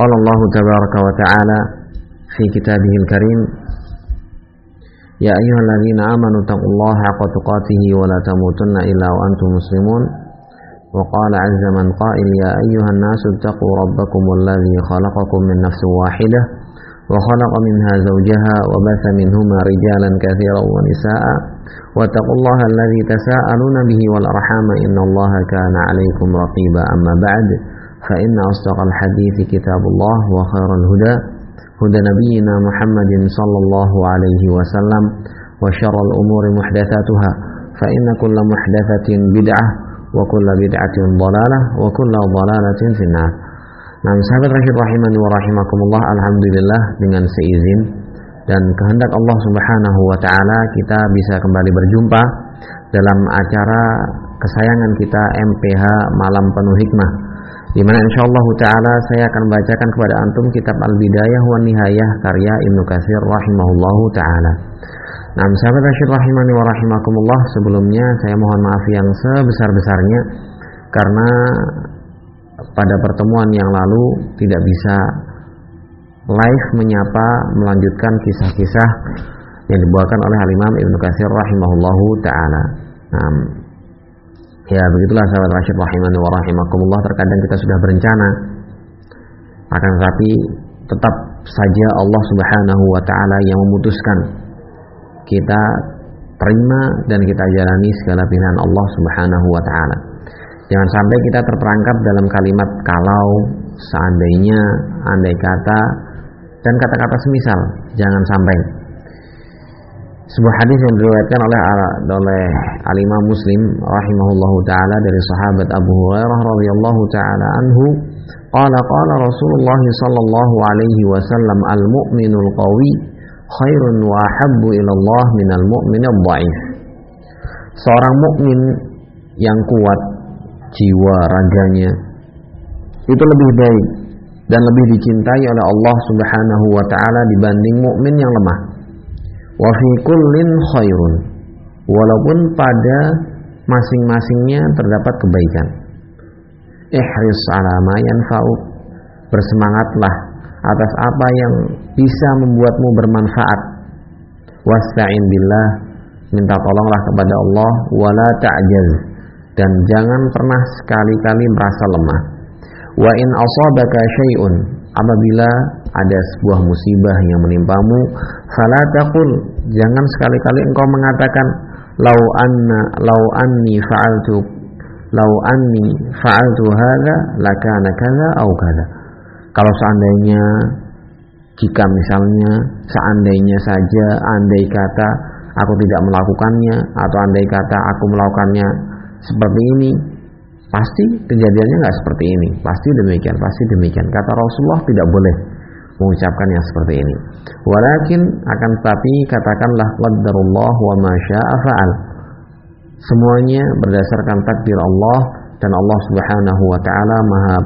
قال الله تبارك وتعالى في كتابه الكريم يا أيها الذين آمنوا اتقوا الله حق تقاته ولا تموتن إلا وأنتم مسلمون. وقال عز من قائل يا أيها الناس اتقوا ربكم الذي خلقكم من نفس واحدة وخلق منها زوجها وبث منهما رجالا كثيرا ونساء. واتقوا الله الذي تساءلون به والأرحام إن الله كان عليكم رقيبا. أما بعد فإن أصدق الحديث كتاب الله وخير الهدى هدى نبينا محمد صلى الله عليه وسلم وشر الأمور محدثاتها فإن كل محدثة بدعة وكل بدعة ضلالة وكل ضلالة في النار Nah, sahabat Rasyid rahimani wa rahimakumullah, alhamdulillah dengan seizin dan kehendak Allah Subhanahu wa taala kita bisa kembali berjumpa dalam acara kesayangan kita MPH Malam Penuh Hikmah di mana insyaallah taala saya akan membacakan kepada antum kitab Al-Bidayah wa Nihayah karya Ibnu Katsir rahimahullahu taala. Nah, sahabat Rasyid rahimani wa rahimakumullah, sebelumnya saya mohon maaf yang sebesar-besarnya karena pada pertemuan yang lalu tidak bisa live menyapa melanjutkan kisah-kisah yang dibawakan oleh Al-Imam Ibnu Katsir rahimahullahu taala. Nah, ya begitulah sahabat Rasyid rahimani wa rahimakumullah terkadang kita sudah berencana akan tetapi tetap saja Allah Subhanahu wa taala yang memutuskan kita terima dan kita jalani segala pilihan Allah Subhanahu wa taala. Jangan sampai kita terperangkap dalam kalimat kalau, seandainya, andai kata, dan kata-kata semisal. Jangan sampai. Sebuah hadis yang diriwayatkan oleh oleh alimah Muslim rahimahullahu taala dari sahabat Abu Hurairah radhiyallahu taala anhu, qala qala Rasulullah sallallahu alaihi wasallam al-mu'minul qawi khairun wa habbu ila Allah minal mu'minil dhaif. Seorang mukmin yang kuat jiwa raganya itu lebih baik dan lebih dicintai oleh Allah Subhanahu wa taala dibanding mukmin yang lemah. Wa fi kullin khairun. Walaupun pada masing-masingnya terdapat kebaikan. Ihris ala ma. Bersemangatlah atas apa yang bisa membuatmu bermanfaat. Wasta'in billah. Minta tolonglah kepada Allah wala ta'jaz dan jangan pernah sekali-kali merasa lemah. Wa in asabaka syai'un apabila ada sebuah musibah yang menimpamu, fala taqul jangan sekali-kali engkau mengatakan lau anna lau anni fa'altu lau anni fa'altu hadza lakana kadza au kadza. Kalau seandainya jika misalnya seandainya saja andai kata aku tidak melakukannya atau andai kata aku melakukannya seperti ini pasti kejadiannya nggak seperti ini pasti demikian pasti demikian kata Rasulullah tidak boleh mengucapkan yang seperti ini. Walakin akan tetapi katakanlah qadarullah wa ma fa'al. Semuanya berdasarkan takdir Allah dan Allah Subhanahu wa taala Maha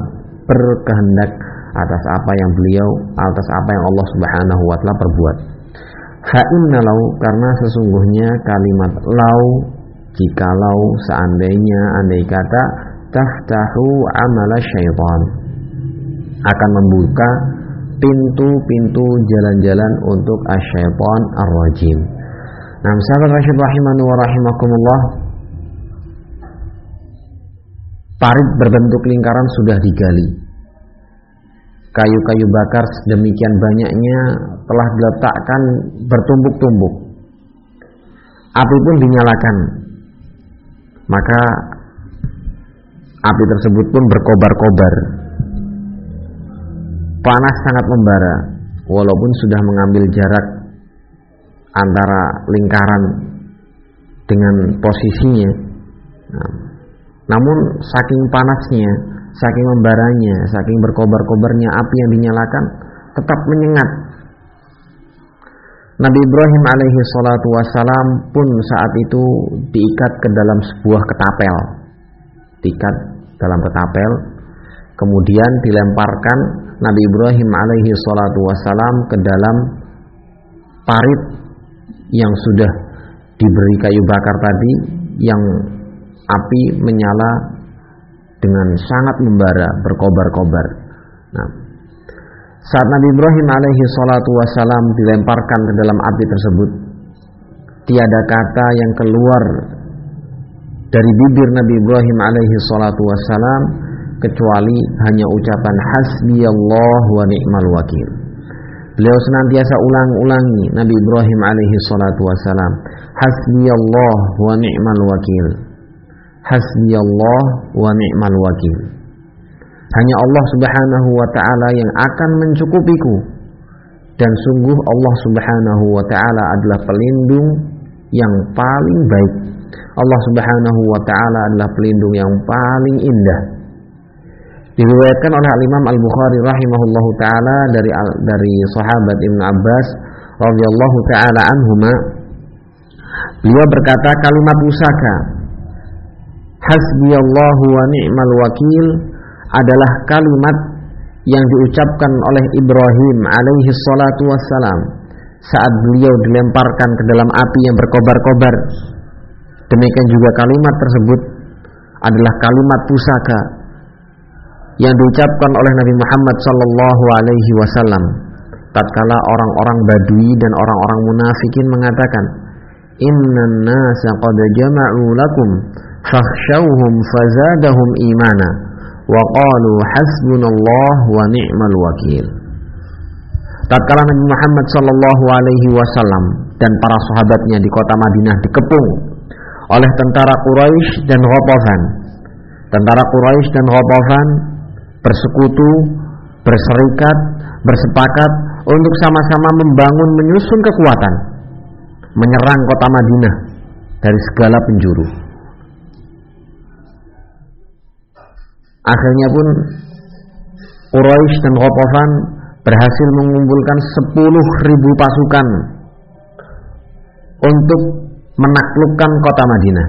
berkehendak atas apa yang beliau atas apa yang Allah Subhanahu wa taala perbuat. Fa lau karena sesungguhnya kalimat lau jikalau seandainya andai kata taftahu amala syaitan. Akan membuka pintu-pintu jalan-jalan untuk asyaitan ar-rajim. Nah, sahabat rasyid rahimanu wa rahimakumullah parit berbentuk lingkaran sudah digali. Kayu-kayu bakar sedemikian banyaknya telah diletakkan bertumbuk-tumbuk. Api pun dinyalakan maka api tersebut pun berkobar-kobar. Panas sangat membara, walaupun sudah mengambil jarak antara lingkaran dengan posisinya. Nah, namun saking panasnya, saking membaranya, saking berkobar-kobarnya api yang dinyalakan tetap menyengat Nabi Ibrahim alaihi salatu wassalam pun saat itu diikat ke dalam sebuah ketapel. Diikat dalam ketapel. Kemudian dilemparkan Nabi Ibrahim alaihi salatu wassalam ke dalam parit yang sudah diberi kayu bakar tadi yang api menyala dengan sangat membara berkobar-kobar. Nah, saat Nabi Ibrahim alaihi salatu wasalam dilemparkan ke dalam api tersebut tiada kata yang keluar dari bibir Nabi Ibrahim alaihi salatu wasalam kecuali hanya ucapan hasbiyallah wa ni'mal wakil. Beliau senantiasa ulang-ulangi Nabi Ibrahim alaihi salatu wasalam, hasbiyallah wa ni'mal wakil. Hasbiyallah wa ni'mal wakil. Hanya Allah Subhanahu wa taala yang akan mencukupiku. Dan sungguh Allah Subhanahu wa taala adalah pelindung yang paling baik. Allah Subhanahu wa taala adalah pelindung yang paling indah. Diriwayatkan oleh Al Imam Al Bukhari rahimahullahu taala dari dari sahabat Ibnu Abbas radhiyallahu taala anhuma beliau berkata kalimat pusaka hasbiyallahu wa ni'mal wakil adalah kalimat yang diucapkan oleh Ibrahim alaihi salatu wassalam saat beliau dilemparkan ke dalam api yang berkobar-kobar. Demikian juga kalimat tersebut adalah kalimat pusaka yang diucapkan oleh Nabi Muhammad sallallahu alaihi wasallam. Tatkala orang-orang Badui dan orang-orang munafikin mengatakan innan nasa qad jama'u lakum fakhshawhum fazadahum imana wa qalu hasbunallah wa ni'mal wakil. Tatkala Nabi Muhammad sallallahu alaihi wasallam dan para sahabatnya di kota Madinah dikepung oleh tentara Quraisy dan Ghatafan. Tentara Quraisy dan Ghatafan bersekutu, berserikat, bersepakat untuk sama-sama membangun menyusun kekuatan menyerang kota Madinah dari segala penjuru. Akhirnya pun Quraisy dan Ghatafan berhasil mengumpulkan 10.000 pasukan untuk menaklukkan kota Madinah.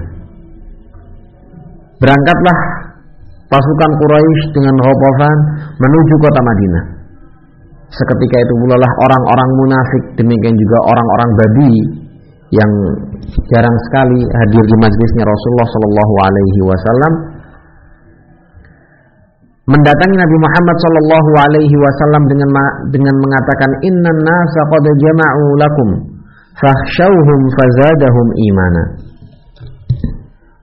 Berangkatlah pasukan Quraisy dengan Ghatafan menuju kota Madinah. Seketika itu pula lah orang-orang munafik demikian juga orang-orang babi yang jarang sekali hadir di majlisnya Rasulullah Shallallahu Alaihi Wasallam mendatangi Nabi Muhammad Shallallahu Alaihi Wasallam dengan dengan mengatakan Inna nasa qad jama'u lakum fazadahum imana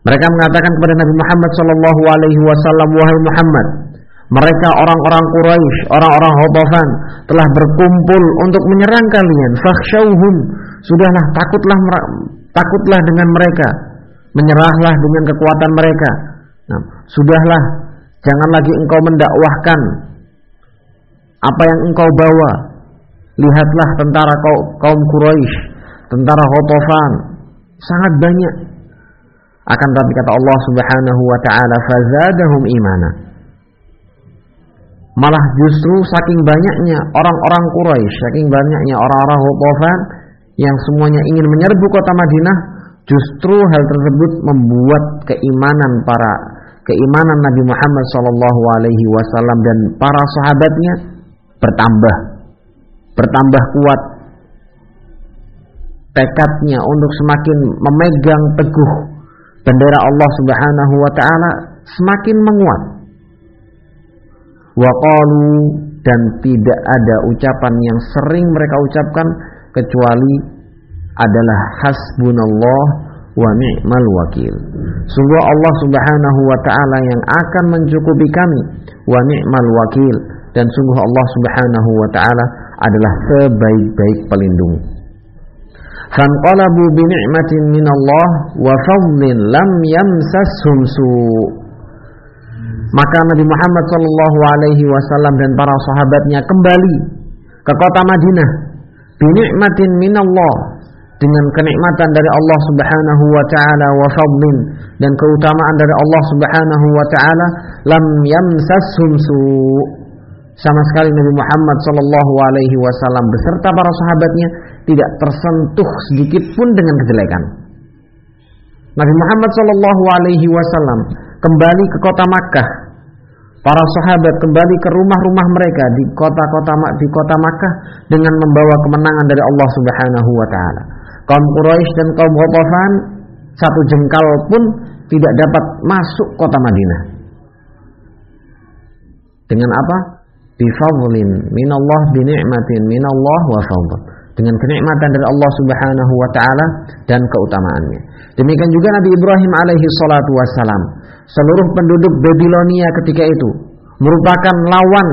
mereka mengatakan kepada Nabi Muhammad sallallahu alaihi wasallam, "Wahai Muhammad, mereka orang-orang Quraisy, orang-orang Hotofan telah berkumpul untuk menyerang kalian. Fakhshawhum, sudahlah takutlah takutlah dengan mereka. Menyerahlah dengan kekuatan mereka. Nah, sudahlah, jangan lagi engkau mendakwahkan apa yang engkau bawa. Lihatlah tentara kaum Quraisy, tentara Hotofan, sangat banyak akan tapi kata Allah Subhanahu wa taala fazadahum imana. Malah justru saking banyaknya orang-orang Quraisy, saking banyaknya orang-orang Hutofan yang semuanya ingin menyerbu kota Madinah, justru hal tersebut membuat keimanan para keimanan Nabi Muhammad sallallahu alaihi wasallam dan para sahabatnya bertambah bertambah kuat tekadnya untuk semakin memegang teguh bendera Allah Subhanahu wa taala semakin menguat. Wa qalu dan tidak ada ucapan yang sering mereka ucapkan kecuali adalah hasbunallah wa ni'mal wakil. Sungguh Allah Subhanahu wa taala yang akan mencukupi kami wa ni'mal wakil dan sungguh Allah Subhanahu wa taala adalah sebaik-baik pelindung fanqalabu bi ni'matin minallah wa fadlin lam yamsashum su' maka Nabi Muhammad Shallallahu Alaihi Wasallam dan para sahabatnya kembali ke kota Madinah bini'matin min Allah dengan kenikmatan dari Allah Subhanahu wa taala wa fadlin dan keutamaan dari Allah Subhanahu wa taala lam yamsashum su. Sama sekali Nabi Muhammad Shallallahu alaihi wasallam beserta para sahabatnya tidak tersentuh sedikit pun dengan kejelekan. Nabi Muhammad Shallallahu Alaihi Wasallam kembali ke kota Makkah. Para sahabat kembali ke rumah-rumah mereka di kota-kota di kota Makkah dengan membawa kemenangan dari Allah Subhanahu Wa Taala. Kaum Quraisy dan kaum Ghatafan satu jengkal pun tidak dapat masuk kota Madinah. Dengan apa? bifadlin minallah bini'matin minallah wa fadl dengan kenikmatan dari Allah Subhanahu wa taala dan keutamaannya. Demikian juga Nabi Ibrahim alaihi salatu wassalam. Seluruh penduduk Babilonia ketika itu merupakan lawan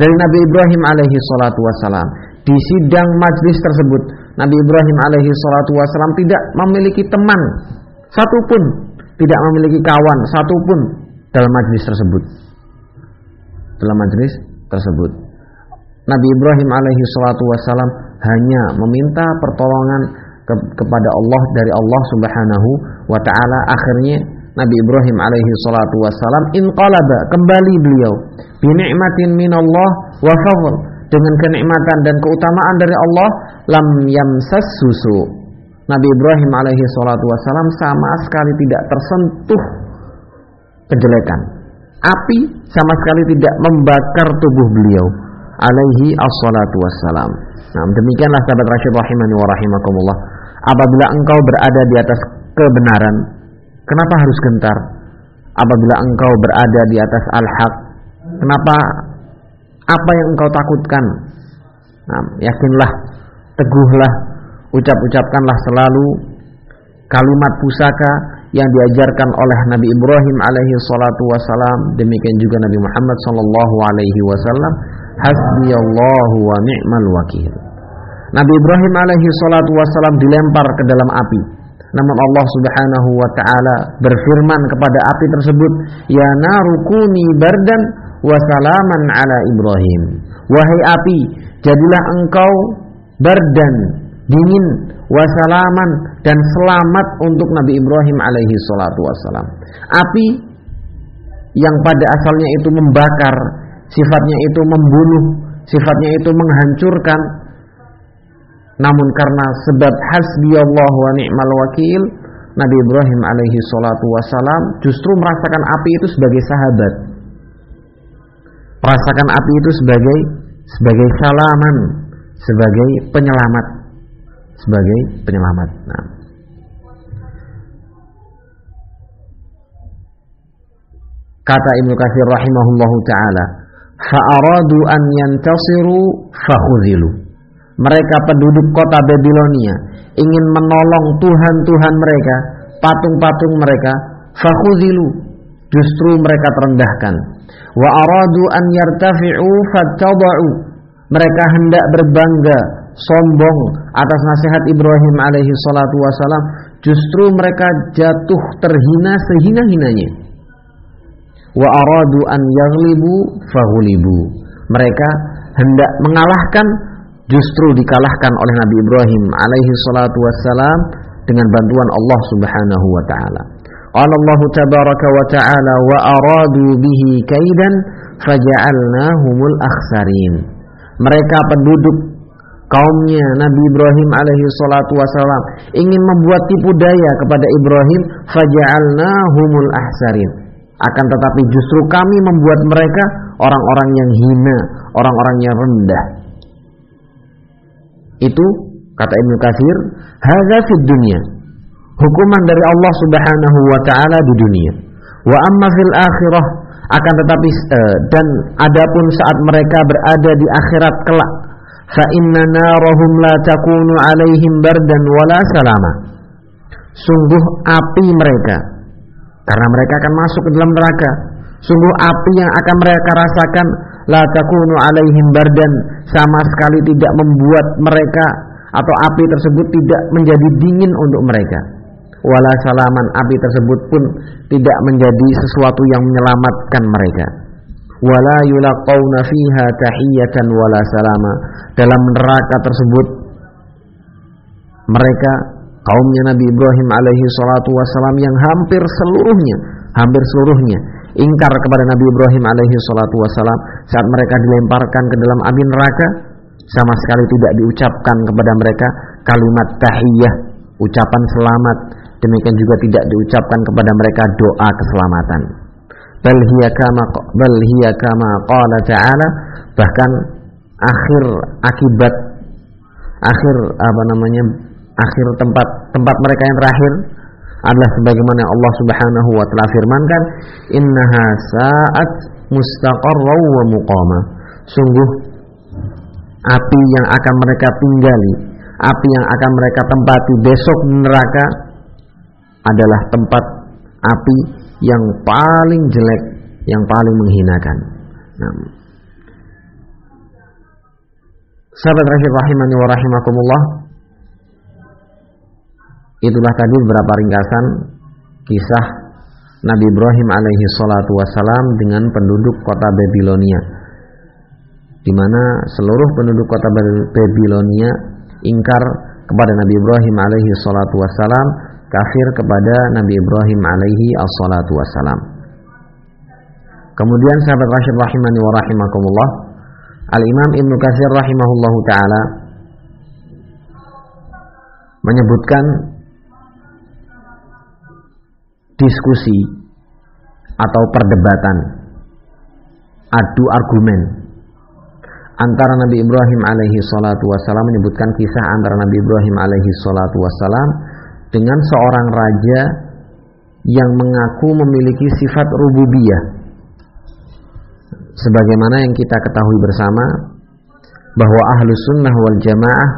dari Nabi Ibrahim alaihi salatu wassalam. Di sidang majlis tersebut Nabi Ibrahim alaihi salatu wassalam tidak memiliki teman satupun, tidak memiliki kawan satupun dalam majlis tersebut. Dalam majlis tersebut. Nabi Ibrahim alaihi salatu wassalam hanya meminta pertolongan ke, kepada Allah dari Allah Subhanahu wa taala. Akhirnya Nabi Ibrahim alaihi salatu wassalam inqalaba kembali beliau bi ni'matin minallah wa fadl dengan kenikmatan dan keutamaan dari Allah lam yamsas susu. Nabi Ibrahim alaihi salatu wassalam sama sekali tidak tersentuh kejelekan. Api sama sekali tidak membakar tubuh beliau alaihi assalatu wassalam. Nah, demikianlah sahabat Rasyid rahimani wa rahimakumullah. Apabila engkau berada di atas kebenaran, kenapa harus gentar? Apabila engkau berada di atas al-haq, kenapa apa yang engkau takutkan? Nah, yakinlah, teguhlah, ucap-ucapkanlah selalu kalimat pusaka yang diajarkan oleh Nabi Ibrahim alaihi salatu wasalam demikian juga Nabi Muhammad sallallahu alaihi wasallam hasbiyallahu wa ni'mal wakil. Nabi Ibrahim alaihi salatu wasalam dilempar ke dalam api. Namun Allah Subhanahu wa taala berfirman kepada api tersebut ya narukuni bardan wa salaman ala Ibrahim. Wahai api jadilah engkau bardan dingin wasalaman dan selamat untuk Nabi Ibrahim alaihi salatu wasalam. Api yang pada asalnya itu membakar, sifatnya itu membunuh, sifatnya itu menghancurkan. Namun karena sebab Allah wa ni'mal wakil, Nabi Ibrahim alaihi salatu wasalam justru merasakan api itu sebagai sahabat. Merasakan api itu sebagai sebagai salaman, sebagai penyelamat sebagai penyelamat. Nah. Kata Ibnu Katsir rahimahullahu taala, "Fa'aradu an yantasiru fakhuzilu." Mereka penduduk kota Babilonia ingin menolong tuhan-tuhan mereka, patung-patung mereka, fakhuzilu. Justru mereka terendahkan. Wa aradu an yartafi'u. Mereka hendak berbangga sombong atas nasihat Ibrahim alaihi salatu wasalam, justru mereka jatuh terhina sehina-hinanya. Wa aradu an yaghlibu fahulibu. Mereka hendak mengalahkan justru dikalahkan oleh Nabi Ibrahim alaihi salatu wassalam dengan bantuan Allah Subhanahu wa taala. Qala Allah tabaraka wa taala wa aradu bihi kaidan faja'alnahumul akhsarin. Mereka penduduk kaumnya Nabi Ibrahim alaihi salatu wasalam ingin membuat tipu daya kepada Ibrahim faja'alnahumul ahsarin akan tetapi justru kami membuat mereka orang-orang yang hina orang-orang yang rendah. Itu kata Ibnu Katsir hadza fid dunya. Hukuman dari Allah Subhanahu wa taala di dunia. Wa amma fil akhirah akan tetapi uh, dan adapun saat mereka berada di akhirat kelak fa inna narahum la takunu alaihim bardan wala salama. Sungguh api mereka karena mereka akan masuk ke dalam neraka. Sungguh api yang akan mereka rasakan la takunu alaihim bardan sama sekali tidak membuat mereka atau api tersebut tidak menjadi dingin untuk mereka. Wala salaman api tersebut pun tidak menjadi sesuatu yang menyelamatkan mereka. Wala yulaqawna fiha tahiyatan wala salama. Dalam neraka tersebut mereka kaumnya Nabi Ibrahim alaihi salatu wasalam yang hampir seluruhnya hampir seluruhnya ingkar kepada Nabi Ibrahim alaihi salatu wasalam saat mereka dilemparkan ke dalam api neraka sama sekali tidak diucapkan kepada mereka kalimat tahiyah ucapan selamat. Demikian juga tidak diucapkan kepada mereka doa keselamatan. Bal hiya kama bal hiya kama bahkan akhir akibat akhir apa namanya akhir tempat tempat mereka yang terakhir adalah sebagaimana Allah Subhanahu wa taala firmankan innaha sa'at mustaqarra wa muqama Sungguh api yang akan mereka tinggali, api yang akan mereka tempati besok neraka adalah tempat api yang paling jelek, yang paling menghinakan. Nah, Sahabat rahimani wa rahimakumullah Itulah tadi beberapa ringkasan kisah Nabi Ibrahim alaihi salatu wassalam dengan penduduk kota Babilonia di mana seluruh penduduk kota Babilonia ingkar kepada Nabi Ibrahim alaihi salatu wassalam kafir kepada Nabi Ibrahim alaihi salatu wassalam. Kemudian sahabat Rasul rahimani wa rahimakumullah Al-Imam Ibn Katsir rahimahullahu taala menyebutkan diskusi atau perdebatan adu argumen. Antara Nabi Ibrahim alaihi salatu wasalam menyebutkan kisah antara Nabi Ibrahim alaihi salatu wasalam dengan seorang raja yang mengaku memiliki sifat rububiyah. Sebagaimana yang kita ketahui bersama bahwa ahlu sunnah wal jamaah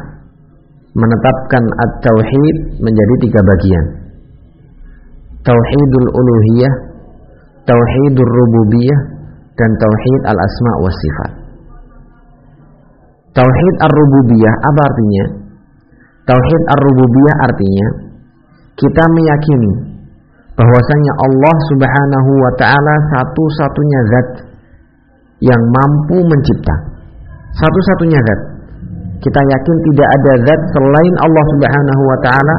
menetapkan at-tauhid menjadi tiga bagian tauhidul uluhiyah tauhidul rububiyah dan tauhid al-asma wa sifat tauhid ar-rububiyah apa artinya tauhid ar-rububiyah artinya kita meyakini bahwasanya Allah Subhanahu wa taala satu-satunya zat yang mampu mencipta. Satu-satunya zat. Kita yakin tidak ada zat selain Allah Subhanahu wa taala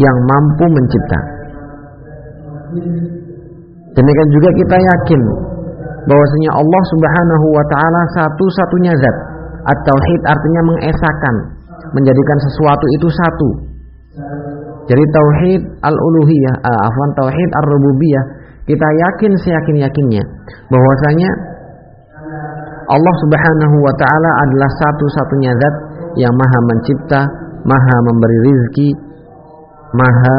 yang mampu mencipta. Demikian juga kita yakin bahwasanya Allah Subhanahu wa taala satu-satunya zat. At-tauhid artinya mengesahkan, menjadikan sesuatu itu satu. Jadi tauhid al-uluhiyah, uh, afwan tauhid ar-rububiyah, kita yakin seyakin-yakinnya bahwasanya Allah Subhanahu wa taala adalah satu-satunya zat yang Maha mencipta, Maha memberi rizki, Maha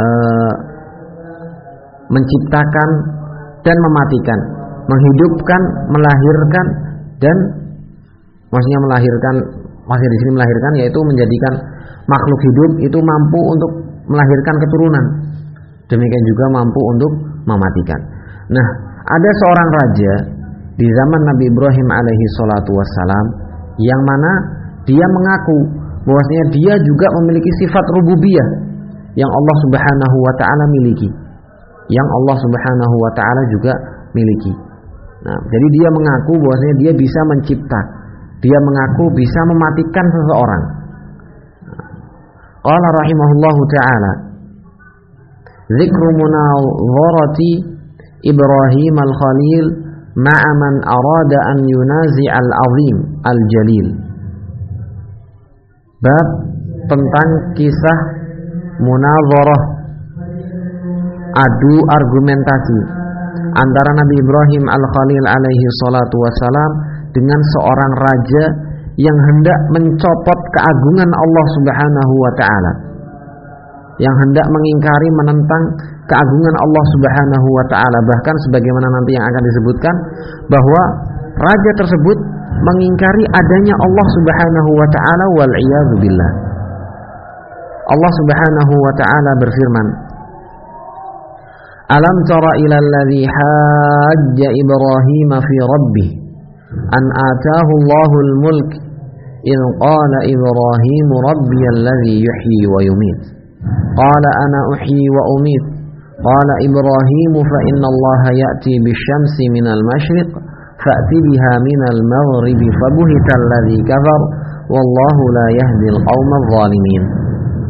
uh, menciptakan dan mematikan, menghidupkan, melahirkan dan maksudnya melahirkan masih di sini melahirkan yaitu menjadikan makhluk hidup itu mampu untuk melahirkan keturunan. Demikian juga mampu untuk mematikan. Nah, ada seorang raja di zaman Nabi Ibrahim alaihi salatu wassalam yang mana dia mengaku bahwasanya dia juga memiliki sifat rububiyah yang Allah Subhanahu wa taala miliki. Yang Allah Subhanahu wa taala juga miliki. Nah, jadi dia mengaku bahwasanya dia bisa mencipta. Dia mengaku bisa mematikan seseorang. Allah rahimahullahu taala Zikru munawwarati Ibrahim al-Khalil ma'a man arada an yunazi al-azim al-jalil. Bab tentang kisah munazarah adu argumentasi antara Nabi Ibrahim Al-Khalil alaihi salatu wasalam dengan seorang raja yang hendak mencopot keagungan Allah Subhanahu wa taala. Yang hendak mengingkari menentang keagungan Allah Subhanahu wa taala bahkan sebagaimana nanti yang akan disebutkan bahwa raja tersebut mengingkari adanya Allah Subhanahu wa taala wal billah. Allah Subhanahu wa taala berfirman Alam tara ila alladhi hajja Ibrahim fi rabbih an ataahu Allahul mulk إذ قال إبراهيم ربي الذي يحيي ويميت قال أنا أحيي وأميت قال إبراهيم فإن الله يأتي بالشمس من المشرق فأت بها من المغرب فبهت الذي كفر والله لا يهدي القوم الظالمين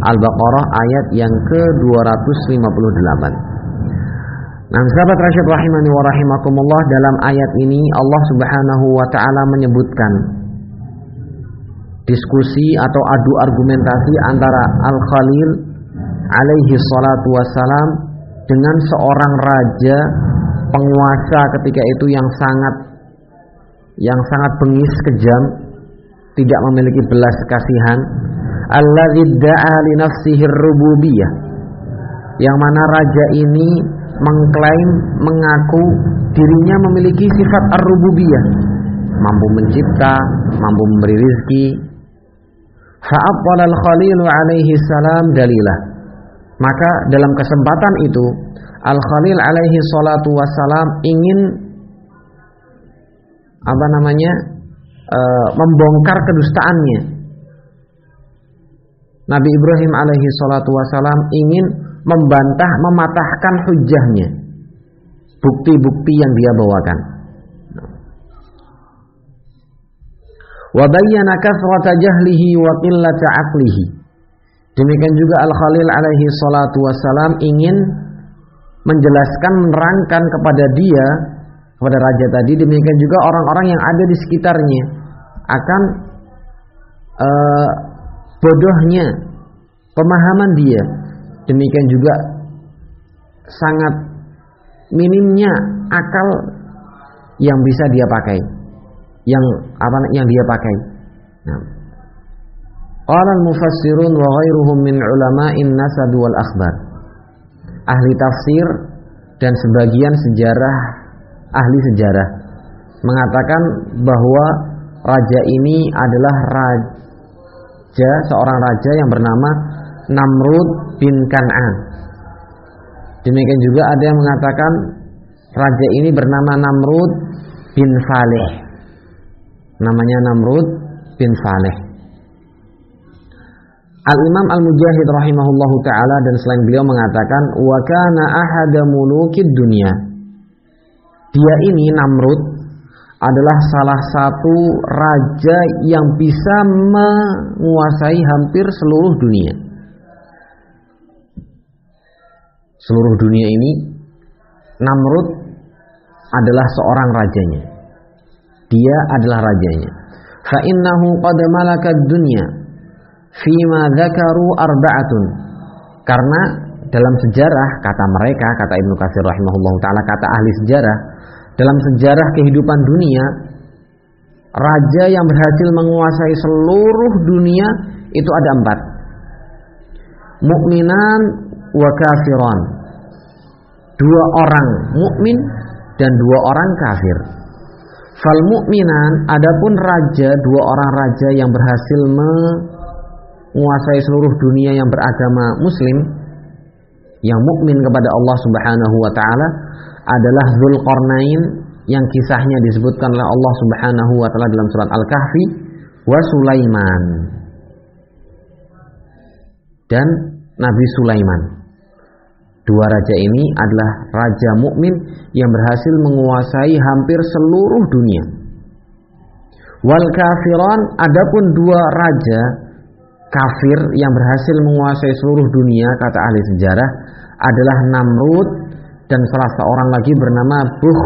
Al-Baqarah ayat yang ke-258 Nah sahabat Rasyid rahimani wa rahimakumullah dalam ayat ini Allah subhanahu wa ta'ala menyebutkan diskusi atau adu argumentasi antara Al-Khalil alaihi salatu wassalam dengan seorang raja penguasa ketika itu yang sangat yang sangat bengis kejam tidak memiliki belas kasihan. Alladzi da'a li nafsihi rububiyah yang mana raja ini mengklaim mengaku dirinya memiliki sifat ar-rububiyah mampu mencipta, mampu memberi rizki. Fa'abbal al-Khalil alaihi salam dalilah. Maka dalam kesempatan itu Al-Khalil alaihi salatu wassalam ingin apa namanya e, membongkar kedustaannya. Nabi Ibrahim alaihi salatu wassalam ingin membantah, mematahkan hujahnya. Bukti-bukti yang dia bawakan. Wa bayyana kathrata jahlihi wa qillata aqlihi. Demikian juga Al-Khalil alaihi salatu wassalam ingin menjelaskan menerangkan kepada dia kepada raja tadi demikian juga orang-orang yang ada di sekitarnya akan uh, bodohnya pemahaman dia demikian juga sangat minimnya akal yang bisa dia pakai. Yang apa yang dia pakai. Nah. Qala al-mufassirun wa ghairuhum min ulama'in nasab wal akhbar. Ahli tafsir dan sebagian sejarah ahli sejarah mengatakan bahwa raja ini adalah raja seorang raja yang bernama Namrud bin Kan'an. Demikian juga ada yang mengatakan raja ini bernama Namrud bin Faleh. Namanya Namrud bin Faleh. Al-Imam Al-Mujahid rahimahullahu taala dan selain beliau mengatakan wa kana ahada mulukid dunya. Dia ini Namrud adalah salah satu raja yang bisa menguasai hampir seluruh dunia. Seluruh dunia ini Namrud adalah seorang rajanya. Dia adalah rajanya. Fa innahu qad malaka dunya fima dzakaru arba'atun. Karena dalam sejarah kata mereka, kata Ibnu Katsir rahimahullah taala, kata ahli sejarah, dalam sejarah kehidupan dunia, raja yang berhasil menguasai seluruh dunia itu ada empat. Mukminan wa kafiran. Dua orang mukmin dan dua orang kafir. Fal mukminan adapun raja dua orang raja yang berhasil me menguasai seluruh dunia yang beragama muslim yang mukmin kepada Allah Subhanahu wa taala adalah Zulkarnain yang kisahnya disebutkan oleh Allah Subhanahu wa taala dalam surat Al-Kahfi wa Sulaiman dan Nabi Sulaiman. Dua raja ini adalah raja mukmin yang berhasil menguasai hampir seluruh dunia. Wal kafiran adapun dua raja kafir yang berhasil menguasai seluruh dunia kata ahli sejarah adalah Namrud dan salah seorang lagi bernama Buh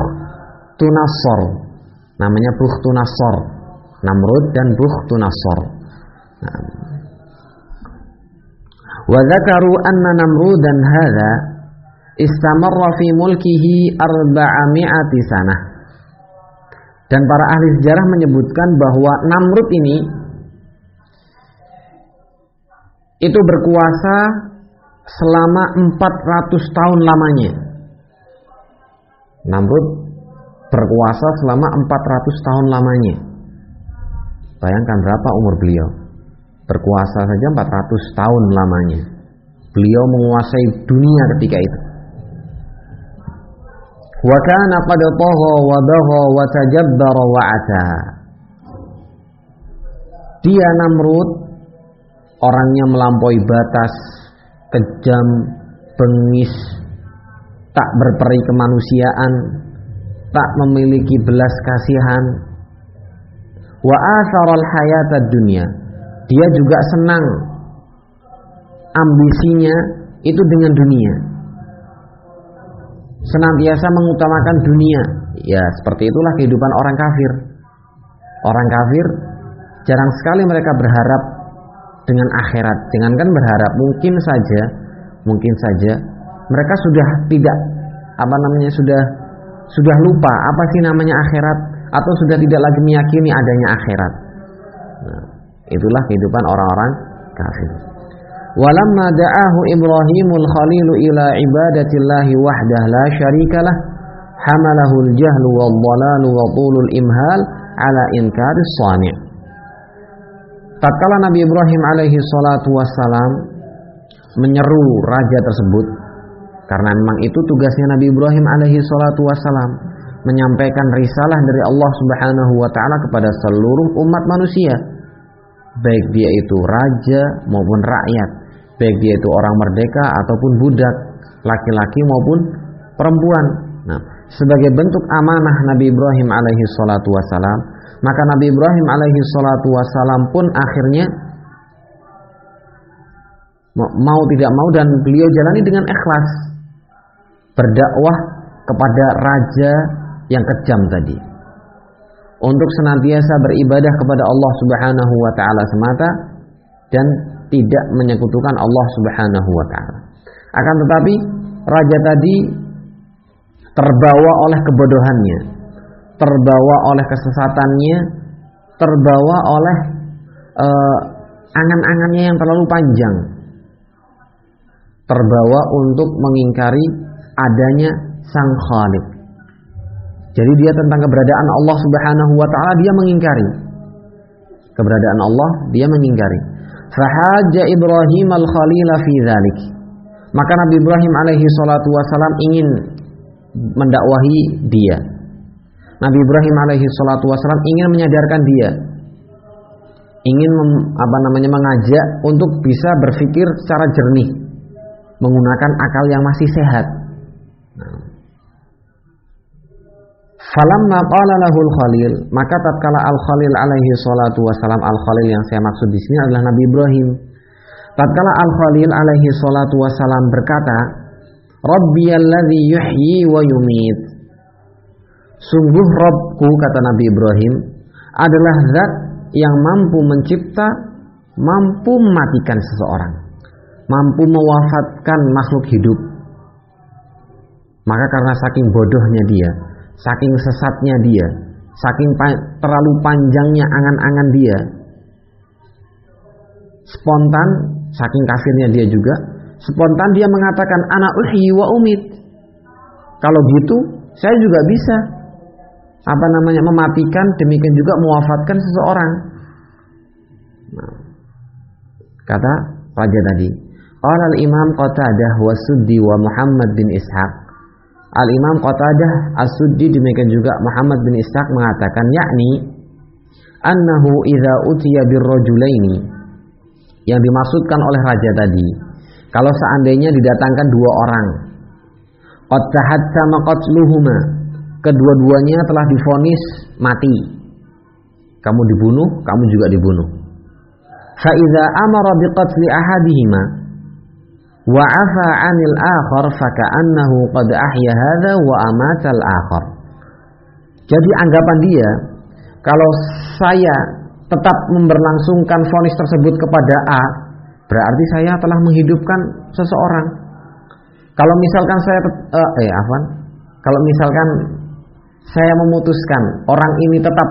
Tunassor namanya Buh Tunassor Namrud dan Buh Tunassor nah. wa dzakaru anna Namrudan hadza istamarra fi mulkihi arba'ami'ati sanah dan para ahli sejarah menyebutkan bahwa Namrud ini itu berkuasa selama 400 tahun lamanya. Namrud berkuasa selama 400 tahun lamanya. Bayangkan berapa umur beliau? Berkuasa saja 400 tahun lamanya. Beliau menguasai dunia ketika itu. Wa kana qad tagha wa ata. Dia Namrud orangnya melampaui batas, kejam, bengis, tak berperi kemanusiaan, tak memiliki belas kasihan. Wa atharal dunia. Dia juga senang ambisinya itu dengan dunia. Senantiasa mengutamakan dunia. Ya, seperti itulah kehidupan orang kafir. Orang kafir jarang sekali mereka berharap dengan akhirat. Jangankan berharap, mungkin saja, mungkin saja mereka sudah tidak apa namanya sudah sudah lupa apa sih namanya akhirat atau sudah tidak lagi meyakini adanya akhirat. Nah, itulah kehidupan orang-orang kafir. Walamma da'ahu Ibrahimul Khalil ila ibadatillahi wahdah la syarikalah. Hamalahu al-jahlu wal-dhalalu wa tulul imhal ala inkaris sani' tatkala Nabi Ibrahim alaihi salatu wassalam menyeru raja tersebut karena memang itu tugasnya Nabi Ibrahim alaihi salatu wassalam menyampaikan risalah dari Allah Subhanahu wa taala kepada seluruh umat manusia baik dia itu raja maupun rakyat baik dia itu orang merdeka ataupun budak laki-laki maupun perempuan. Nah sebagai bentuk amanah Nabi Ibrahim alaihi salatu wassalam maka Nabi Ibrahim alaihi salatu wassalam pun akhirnya mau tidak mau dan beliau jalani dengan ikhlas berdakwah kepada raja yang kejam tadi. Untuk senantiasa beribadah kepada Allah Subhanahu wa taala semata dan tidak menyekutukan Allah Subhanahu wa taala. Akan tetapi raja tadi terbawa oleh kebodohannya, terbawa oleh kesesatannya, terbawa oleh uh, angan-angannya yang terlalu panjang, terbawa untuk mengingkari adanya Sang Khalik. Jadi dia tentang keberadaan Allah Subhanahu wa taala dia mengingkari. Keberadaan Allah dia mengingkari. Fahaja Ibrahim al-Khalil fi dzalik. Maka Nabi Ibrahim alaihi salatu wasalam ingin mendakwahi dia. Nabi Ibrahim alaihi salatu wasalam ingin menyadarkan dia. Ingin mem, apa namanya mengajak untuk bisa berpikir secara jernih menggunakan akal yang masih sehat. Nah. Falamma qala lahul Khalil, maka tatkala Al Khalil alaihi salatu wasalam Al Khalil yang saya maksud di sini adalah Nabi Ibrahim. Tatkala Al Khalil alaihi salatu wasalam berkata, Rabbiyalladzi yuhyi wa yumit. Sungguh Robku kata Nabi Ibrahim adalah zat yang mampu mencipta, mampu mematikan seseorang, mampu mewafatkan makhluk hidup. Maka karena saking bodohnya dia, saking sesatnya dia, saking pa terlalu panjangnya angan-angan dia, spontan, saking kafirnya dia juga, spontan dia mengatakan anak uhyi wa umit. Kalau gitu, saya juga bisa apa namanya mematikan demikian juga mewafatkan seseorang. Nah, kata raja tadi, Qala al-Imam Qatadah wa Suddi wa Muhammad bin Ishaq Al-Imam Qatadah As-Suddi demikian juga Muhammad bin Ishaq mengatakan yakni annahu idza utiya birrajulaini yang dimaksudkan oleh raja tadi kalau seandainya didatangkan dua orang qad tahattama qatluhuma kedua-duanya telah difonis mati. Kamu dibunuh kamu juga dibunuh. Fa idza amara biqatli ahadihima wa afa 'anil akhar faka'annahu qad ahya hadha wa amatal akhar. Jadi anggapan dia kalau saya tetap memberlangsungkan vonis tersebut kepada A, berarti saya telah menghidupkan seseorang. Kalau misalkan saya uh, eh afwan, kalau misalkan saya memutuskan orang ini tetap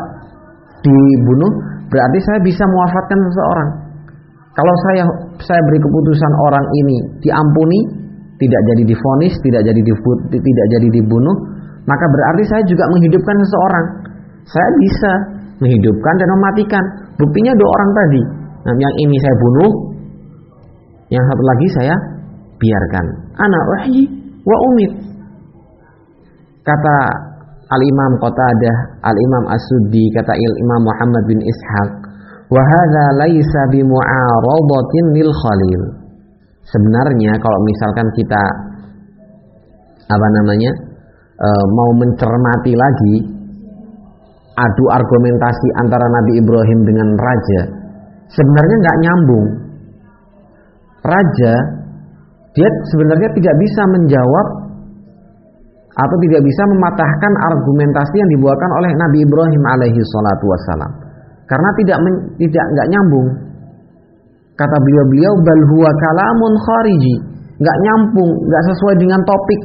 dibunuh, berarti saya bisa mewafatkan seseorang. Kalau saya saya beri keputusan orang ini diampuni, tidak jadi difonis, tidak jadi tidak jadi dibunuh, maka berarti saya juga menghidupkan seseorang. Saya bisa menghidupkan dan mematikan. Buktinya dua orang tadi. Nah, yang ini saya bunuh, yang satu lagi saya biarkan. Anak wahyi wa umit. Kata Al-Imam Qatadah, Al-Imam As-Suddi, kata Imam Muhammad bin Ishaq, Wahada laisa bimu'aradatin lil khalil. Sebenarnya kalau misalkan kita apa namanya e, mau mencermati lagi adu argumentasi antara Nabi Ibrahim dengan raja, sebenarnya nggak nyambung. Raja dia sebenarnya tidak bisa menjawab atau tidak bisa mematahkan argumentasi yang dibawakan oleh Nabi Ibrahim alaihi salatu wassalam karena tidak men, tidak nggak nyambung. Kata beliau-beliau bal huwa kalamun khariji, nggak nyambung, nggak sesuai dengan topik,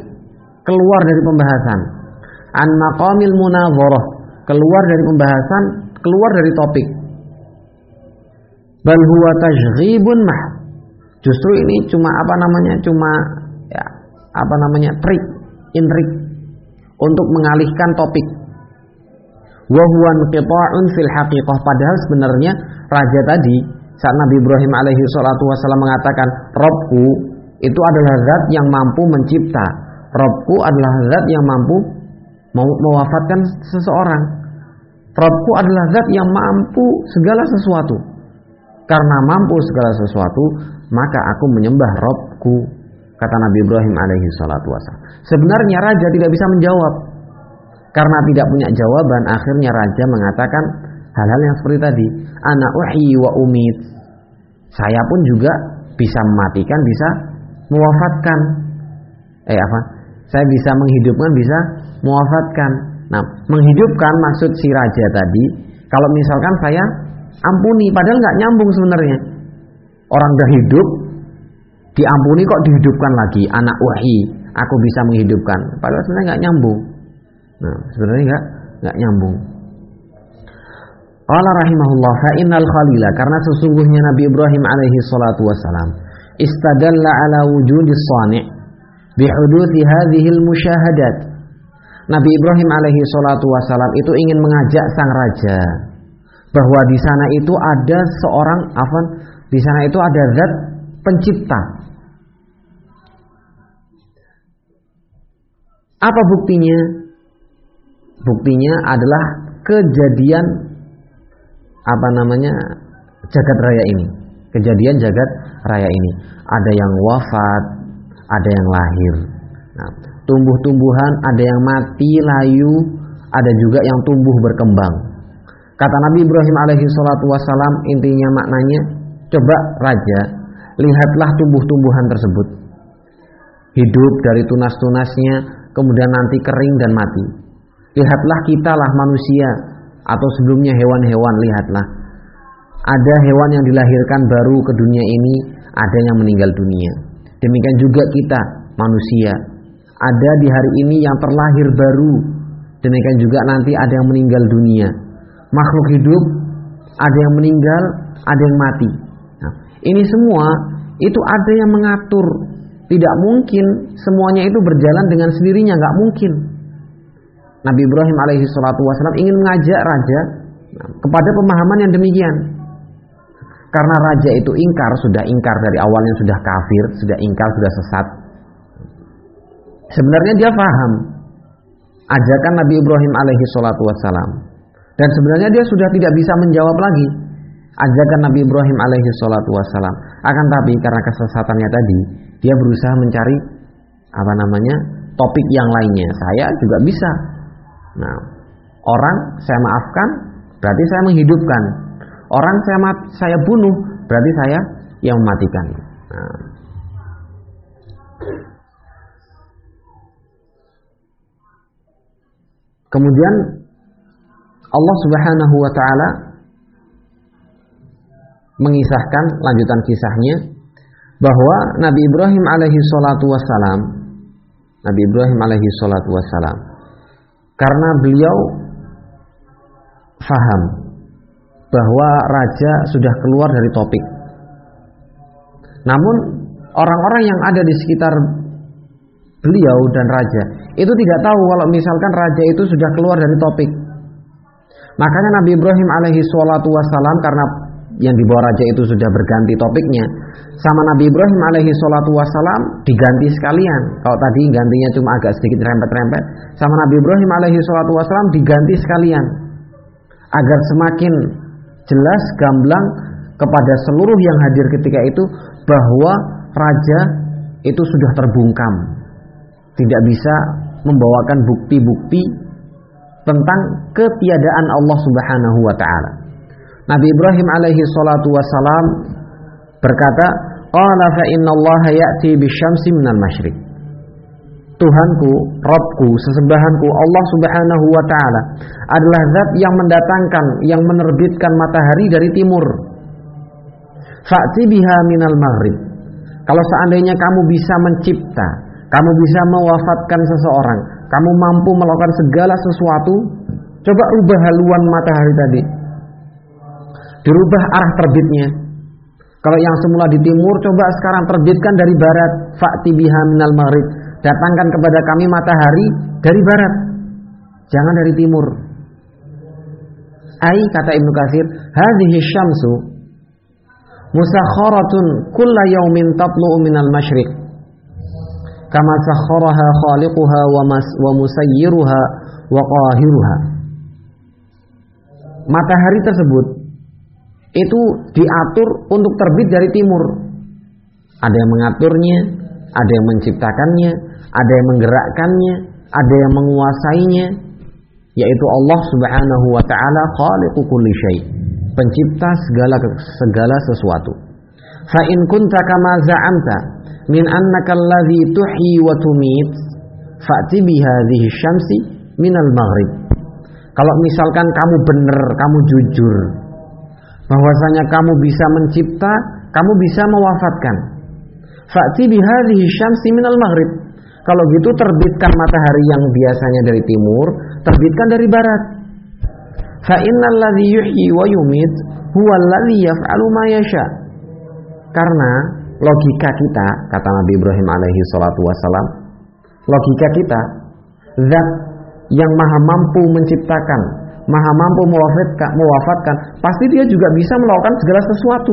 keluar dari pembahasan. An maqamil munadharah, keluar dari pembahasan, keluar dari topik. Bal huwa tajghibun mah. Justru ini cuma apa namanya? Cuma ya, apa namanya? trik, intrik untuk mengalihkan topik wa huwa inqita'un fil haqiqah. Padahal sebenarnya raja tadi saat Nabi Ibrahim alaihi salatu wasallam mengatakan Robku itu adalah zat yang mampu mencipta. Robku adalah zat yang mampu mewafatkan seseorang. Robku adalah zat yang mampu segala sesuatu. Karena mampu segala sesuatu maka aku menyembah Robku kata Nabi Ibrahim alaihi salatu wasallam sebenarnya raja tidak bisa menjawab karena tidak punya jawaban, akhirnya raja mengatakan hal-hal yang seperti tadi. Anak uhyi wa umid. Saya pun juga bisa mematikan, bisa mewafatkan. Eh apa? Saya bisa menghidupkan, bisa mewafatkan. Nah, menghidupkan maksud si raja tadi, kalau misalkan saya ampuni, padahal nggak nyambung sebenarnya. Orang udah hidup, diampuni kok dihidupkan lagi. Anak wahi, aku bisa menghidupkan. Padahal sebenarnya nggak nyambung. Nah, sebenarnya enggak enggak nyambung. Allah rahimahullah fa innal khalila karena sesungguhnya Nabi Ibrahim alaihi salatu wasalam istadalla ala wujudis sani' bihuduthi hadhihi musyahadat. Nabi Ibrahim alaihi salatu wasalam itu ingin mengajak sang raja bahwa di sana itu ada seorang afan di sana itu ada zat pencipta. Apa buktinya? Buktinya adalah kejadian apa namanya jagat raya ini. Kejadian jagat raya ini. Ada yang wafat, ada yang lahir. Nah, tumbuh-tumbuhan ada yang mati, layu, ada juga yang tumbuh berkembang. Kata Nabi Ibrahim alaihi salatu wasalam intinya maknanya coba raja lihatlah tumbuh-tumbuhan tersebut hidup dari tunas-tunasnya kemudian nanti kering dan mati Lihatlah kita lah manusia atau sebelumnya hewan-hewan lihatlah. Ada hewan yang dilahirkan baru ke dunia ini, ada yang meninggal dunia. Demikian juga kita manusia. Ada di hari ini yang terlahir baru. Demikian juga nanti ada yang meninggal dunia. Makhluk hidup ada yang meninggal, ada yang mati. Nah, ini semua itu ada yang mengatur. Tidak mungkin semuanya itu berjalan dengan sendirinya, nggak mungkin. Nabi Ibrahim alaihi salatu wasallam ingin mengajak raja kepada pemahaman yang demikian. Karena raja itu ingkar, sudah ingkar dari awalnya sudah kafir, sudah ingkar, sudah sesat. Sebenarnya dia paham ajakan Nabi Ibrahim alaihi salatu wasallam. Dan sebenarnya dia sudah tidak bisa menjawab lagi ajakan Nabi Ibrahim alaihi salatu wasallam. Akan tapi karena kesesatannya tadi, dia berusaha mencari apa namanya? topik yang lainnya. Saya juga bisa Nah, orang saya maafkan berarti saya menghidupkan. Orang saya mat, saya bunuh berarti saya yang mematikan. Nah. Kemudian Allah Subhanahu wa taala mengisahkan lanjutan kisahnya bahwa Nabi Ibrahim alaihi salatu wassalam Nabi Ibrahim alaihi salatu wassalam karena beliau faham bahwa raja sudah keluar dari topik. Namun orang-orang yang ada di sekitar beliau dan raja itu tidak tahu kalau misalkan raja itu sudah keluar dari topik. Makanya Nabi Ibrahim alaihi salatu wassalam karena yang dibawa raja itu sudah berganti topiknya. Sama Nabi Ibrahim alaihi salatu wassalam diganti sekalian. Kalau tadi gantinya cuma agak sedikit rempet-rempet sama Nabi Ibrahim alaihi salatu wassalam diganti sekalian. Agar semakin jelas gamblang kepada seluruh yang hadir ketika itu bahwa raja itu sudah terbungkam. Tidak bisa membawakan bukti-bukti tentang ketiadaan Allah Subhanahu wa taala Nabi Ibrahim alaihi salatu wassalam berkata, "Qala fa Allah ya'ti bisyamsi minal masyriq." Tuhanku, Robku, sesembahanku Allah Subhanahu wa taala adalah zat yang mendatangkan, yang menerbitkan matahari dari timur. Fa'ti biha minal maghrib. Kalau seandainya kamu bisa mencipta, kamu bisa mewafatkan seseorang, kamu mampu melakukan segala sesuatu, coba ubah haluan matahari tadi dirubah arah terbitnya. Kalau yang semula di timur, coba sekarang terbitkan dari barat. Fa'ti biha minal maghrib. Datangkan kepada kami matahari dari barat. Jangan dari timur. Ai kata Ibnu Katsir, hadhihi syamsu musakharatun kulla yaumin tatlu'u minal masyriq kama sakharaha khaliquha wa, mas, wa musayyiruha wa qahiruha. Matahari tersebut itu diatur untuk terbit dari timur. Ada yang mengaturnya, ada yang menciptakannya, ada yang menggerakkannya, ada yang menguasainya, yaitu Allah Subhanahu wa taala khaliqu kulli syai, pencipta segala segala sesuatu. Fa in kunta kama za'amta min annaka alladhi tuhyi wa tumit fa'ti bi hadhihi syamsi minal maghrib. Kalau misalkan kamu benar, kamu jujur bahwasanya kamu bisa mencipta, kamu bisa mewafatkan. Fa'ti bi hadhihi syamsi minal maghrib. Kalau gitu terbitkan matahari yang biasanya dari timur, terbitkan dari barat. Fa innal ladzi yuhyi wa yumit huwa alladzi yaf'alu ma yasha. Karena logika kita, kata Nabi Ibrahim alaihi salatu wasalam, logika kita, zat yang maha mampu menciptakan, maha mampu mewafatkan, mewafatkan, pasti dia juga bisa melakukan segala sesuatu.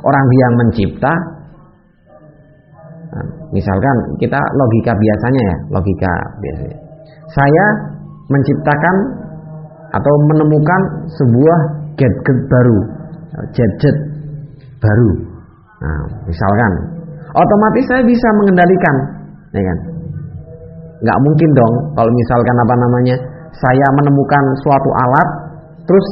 Orang yang mencipta, nah, misalkan kita logika biasanya ya, logika biasanya. Saya menciptakan atau menemukan sebuah gadget baru, gadget baru. Nah, misalkan, otomatis saya bisa mengendalikan, ya kan? nggak mungkin dong kalau misalkan apa namanya saya menemukan suatu alat terus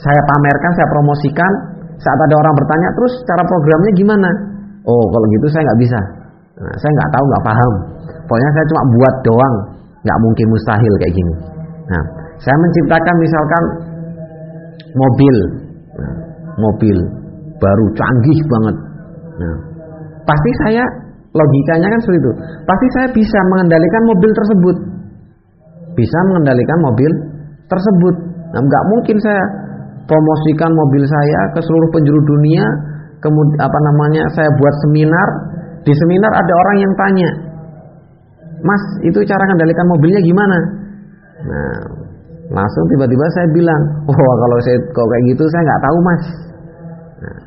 saya pamerkan saya promosikan. Saat ada orang bertanya terus cara programnya gimana? Oh kalau gitu saya nggak bisa. Nah, saya nggak tahu nggak paham. Pokoknya saya cuma buat doang nggak mungkin mustahil kayak gini. Nah saya menciptakan misalkan mobil. Nah, mobil baru canggih banget. Nah pasti saya Logikanya kan seperti itu. Pasti saya bisa mengendalikan mobil tersebut. Bisa mengendalikan mobil tersebut. Nah, nggak mungkin saya promosikan mobil saya ke seluruh penjuru dunia. Kemudian apa namanya? Saya buat seminar. Di seminar ada orang yang tanya, Mas, itu cara mengendalikan mobilnya gimana? Nah, langsung tiba-tiba saya bilang, oh kalau saya kalau kayak gitu saya nggak tahu mas. Nah,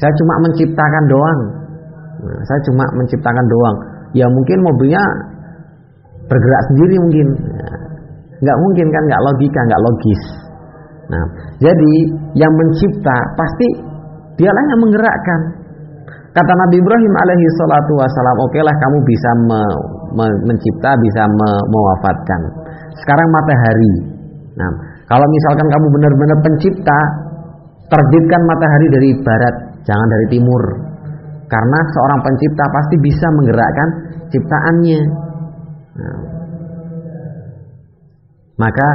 saya cuma menciptakan doang. Nah, saya cuma menciptakan doang. Ya mungkin mobilnya bergerak sendiri mungkin. Nah, nggak mungkin kan, nggak logika, nggak logis. Nah, jadi yang mencipta pasti dialah yang menggerakkan. Kata Nabi Ibrahim alaihi salatu wasalam, oke lah kamu bisa me, me, mencipta, bisa me, mewafatkan. Sekarang matahari. Nah, kalau misalkan kamu benar-benar pencipta, terbitkan matahari dari barat, jangan dari timur. Karena seorang pencipta pasti bisa menggerakkan ciptaannya. Nah. Maka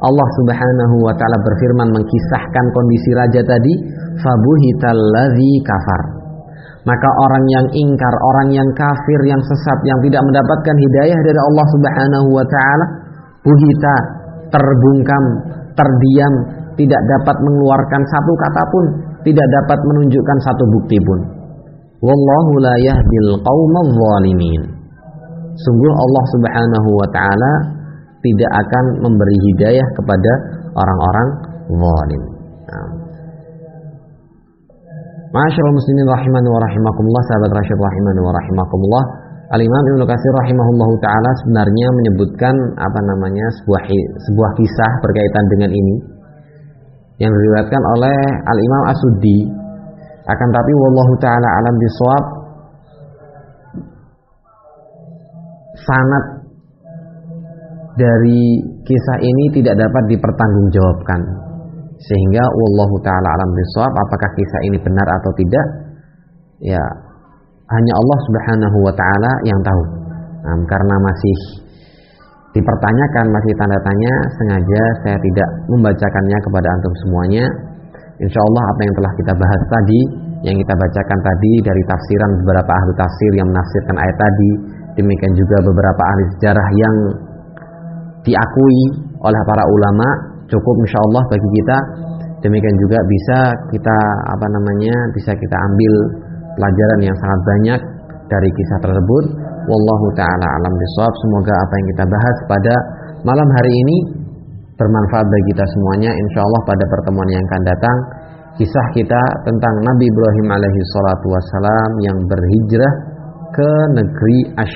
Allah Subhanahu wa taala berfirman mengkisahkan kondisi raja tadi, fabuhitalladzi kafar. Maka orang yang ingkar, orang yang kafir, yang sesat, yang tidak mendapatkan hidayah dari Allah Subhanahu wa taala, buhita, terbungkam, terdiam, tidak dapat mengeluarkan satu kata pun, tidak dapat menunjukkan satu bukti pun. Wallahu la yahdil qaumadh. Sungguh Allah Subhanahu wa taala tidak akan memberi hidayah kepada orang-orang zalim. Nah. Masyaallah muslimin rahimani wa rahimakumullah sahabat rasyid rahimani wa rahimakumullah Al-Imam Ibnu Katsir rahimahullahu taala sebenarnya menyebutkan apa namanya sebuah sebuah kisah berkaitan dengan ini yang diriwayatkan oleh Al-Imam As-Suddi akan tapi wallahu taala alam bisawab sanat dari kisah ini tidak dapat dipertanggungjawabkan. Sehingga wallahu taala alam bisawab apakah kisah ini benar atau tidak? Ya hanya Allah Subhanahu wa taala yang tahu. Nah, karena masih dipertanyakan masih tanda tanya sengaja saya tidak membacakannya kepada antum semuanya. Insya Allah apa yang telah kita bahas tadi, yang kita bacakan tadi dari tafsiran beberapa ahli tafsir yang menafsirkan ayat tadi, demikian juga beberapa ahli sejarah yang diakui oleh para ulama, cukup insya Allah bagi kita. Demikian juga bisa kita apa namanya bisa kita ambil pelajaran yang sangat banyak dari kisah tersebut. Wallahu taala alam bisawab. Semoga apa yang kita bahas pada malam hari ini bermanfaat bagi kita semuanya. Insya Allah pada pertemuan yang akan datang kisah kita tentang Nabi Ibrahim alaihi salatu wassalam yang berhijrah ke negeri Ash